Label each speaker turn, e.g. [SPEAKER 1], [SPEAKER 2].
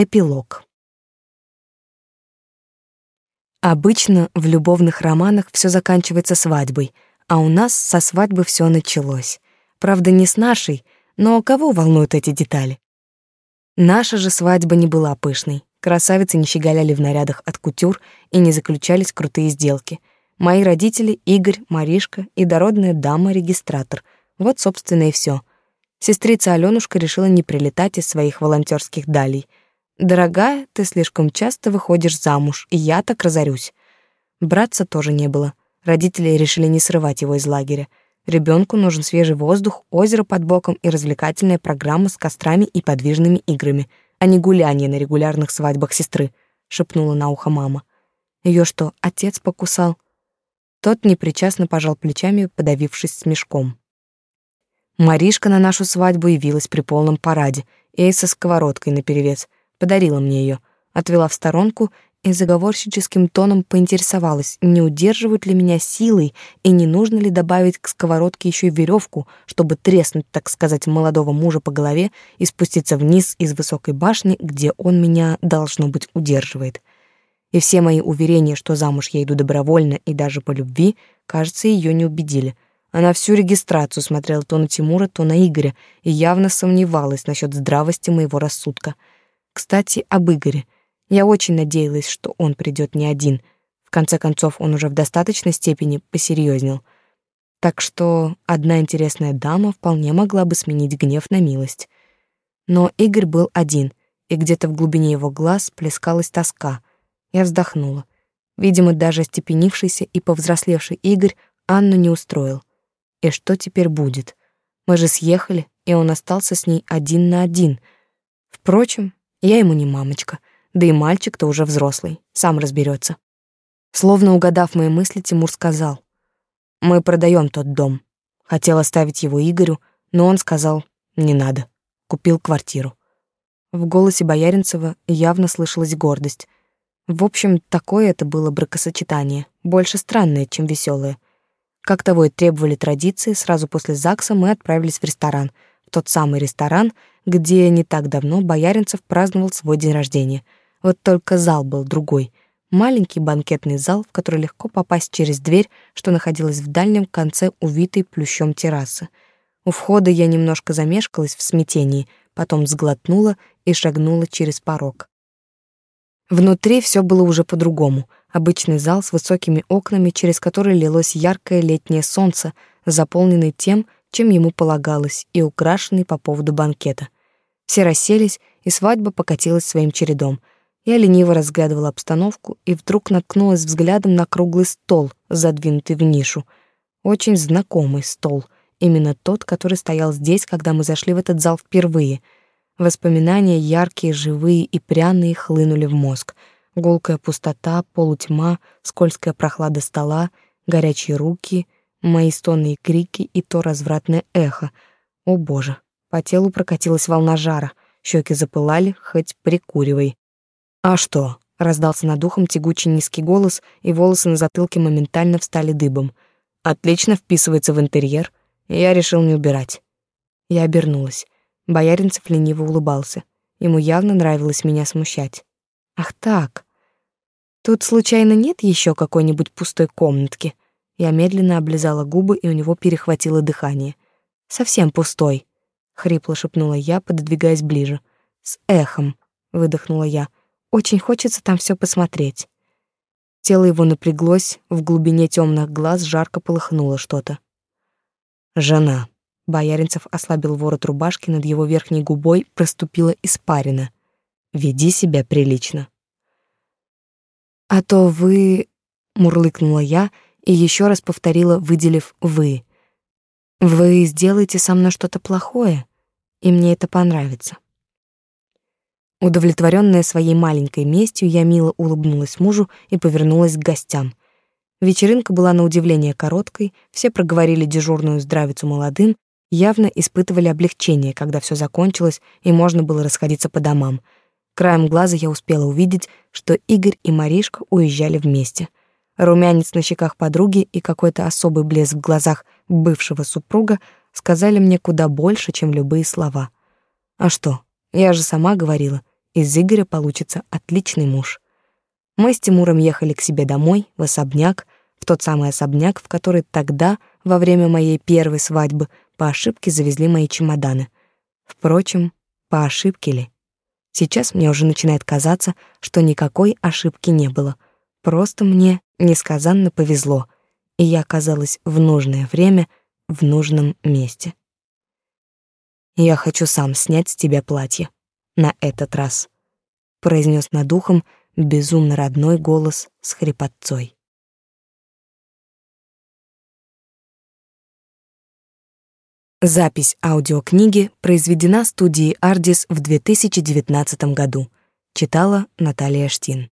[SPEAKER 1] Эпилог. Обычно в любовных романах все заканчивается свадьбой, а у нас со свадьбы все началось. Правда, не с нашей, но кого волнуют эти детали? Наша же свадьба не была пышной. Красавицы не щеголяли в нарядах от кутюр и не заключались крутые сделки. Мои родители — Игорь, Маришка и дородная дама-регистратор. Вот, собственно, и все. Сестрица Алёнушка решила не прилетать из своих волонтерских далей — «Дорогая, ты слишком часто выходишь замуж, и я так разорюсь». Братца тоже не было. Родители решили не срывать его из лагеря. Ребенку нужен свежий воздух, озеро под боком и развлекательная программа с кострами и подвижными играми, а не гуляние на регулярных свадьбах сестры, шепнула на ухо мама. Ее что, отец покусал? Тот непричастно пожал плечами, подавившись смешком. Маришка на нашу свадьбу явилась при полном параде и со сковородкой наперевес — подарила мне ее, отвела в сторонку и заговорщическим тоном поинтересовалась, не удерживают ли меня силой и не нужно ли добавить к сковородке еще веревку, чтобы треснуть, так сказать, молодого мужа по голове и спуститься вниз из высокой башни, где он меня, должно быть, удерживает. И все мои уверения, что замуж я иду добровольно и даже по любви, кажется, ее не убедили. Она всю регистрацию смотрела то на Тимура, то на Игоря и явно сомневалась насчет здравости моего рассудка — кстати, об Игоре. Я очень надеялась, что он придет не один. В конце концов, он уже в достаточной степени посерьезнел. Так что одна интересная дама вполне могла бы сменить гнев на милость. Но Игорь был один, и где-то в глубине его глаз плескалась тоска. Я вздохнула. Видимо, даже остепенившийся и повзрослевший Игорь Анну не устроил. И что теперь будет? Мы же съехали, и он остался с ней один на один. Впрочем, я ему не мамочка, да и мальчик-то уже взрослый, сам разберется. Словно угадав мои мысли, Тимур сказал: "Мы продаем тот дом. Хотел оставить его Игорю, но он сказал: "Не надо". Купил квартиру. В голосе Бояринцева явно слышалась гордость. В общем, такое это было бракосочетание, больше странное, чем веселое. Как того и требовали традиции, сразу после ЗАГСа мы отправились в ресторан — тот самый ресторан, где не так давно Бояринцев праздновал свой день рождения. Вот только зал был другой. Маленький банкетный зал, в который легко попасть через дверь, что находилась в дальнем конце увитой плющом террасы. У входа я немножко замешкалась в смятении, потом сглотнула и шагнула через порог. Внутри все было уже по-другому. Обычный зал с высокими окнами, через которые лилось яркое летнее солнце, заполненный тем, чем ему полагалось, и украшенный по поводу банкета. Все расселись, и свадьба покатилась своим чередом. Я лениво разглядывала обстановку и вдруг наткнулась взглядом на круглый стол, задвинутый в нишу. Очень знакомый стол, именно тот, который стоял здесь, когда мы зашли в этот зал впервые. Воспоминания яркие, живые и пряные хлынули в мозг. Гулкая пустота, полутьма, скользкая прохлада стола, горячие руки — мои стоны и крики и то развратное эхо. О боже, по телу прокатилась волна жара, щеки запылали, хоть прикуривай. «А что?» — раздался над ухом тягучий низкий голос, и волосы на затылке моментально встали дыбом. «Отлично вписывается в интерьер. Я решил не убирать». Я обернулась. Бояринцев лениво улыбался. Ему явно нравилось меня смущать. «Ах так! Тут случайно нет еще какой-нибудь пустой комнатки?» Я медленно облизала губы, и у него перехватило дыхание. «Совсем пустой», — хрипло шепнула я, пододвигаясь ближе. «С эхом», — выдохнула я. «Очень хочется там все посмотреть». Тело его напряглось, в глубине темных глаз жарко полыхнуло что-то. «Жена». Бояринцев ослабил ворот рубашки, над его верхней губой проступила испарина. «Веди себя прилично». «А то вы...» — мурлыкнула я — и еще раз повторила, выделив «вы». «Вы сделаете со мной что-то плохое, и мне это понравится». Удовлетворенная своей маленькой местью, я мило улыбнулась мужу и повернулась к гостям. Вечеринка была на удивление короткой, все проговорили дежурную здравицу молодым, явно испытывали облегчение, когда все закончилось и можно было расходиться по домам. Краем глаза я успела увидеть, что Игорь и Маришка уезжали вместе. Румянец на щеках подруги и какой-то особый блеск в глазах бывшего супруга сказали мне куда больше, чем любые слова. А что? Я же сама говорила, Из Игоря получится отличный муж. Мы с Тимуром ехали к себе домой, в особняк, в тот самый особняк, в который тогда, во время моей первой свадьбы, по ошибке завезли мои чемоданы. Впрочем, по ошибке ли? Сейчас мне уже начинает казаться, что никакой ошибки не было. Просто мне несказанно повезло, и я оказалась в нужное время в нужном месте. Я хочу сам снять с тебя платье. На этот раз, произнес над ухом безумно родной голос с хрипотцой. Запись аудиокниги произведена студией Ardis в 2019 году. Читала Наталья Штин.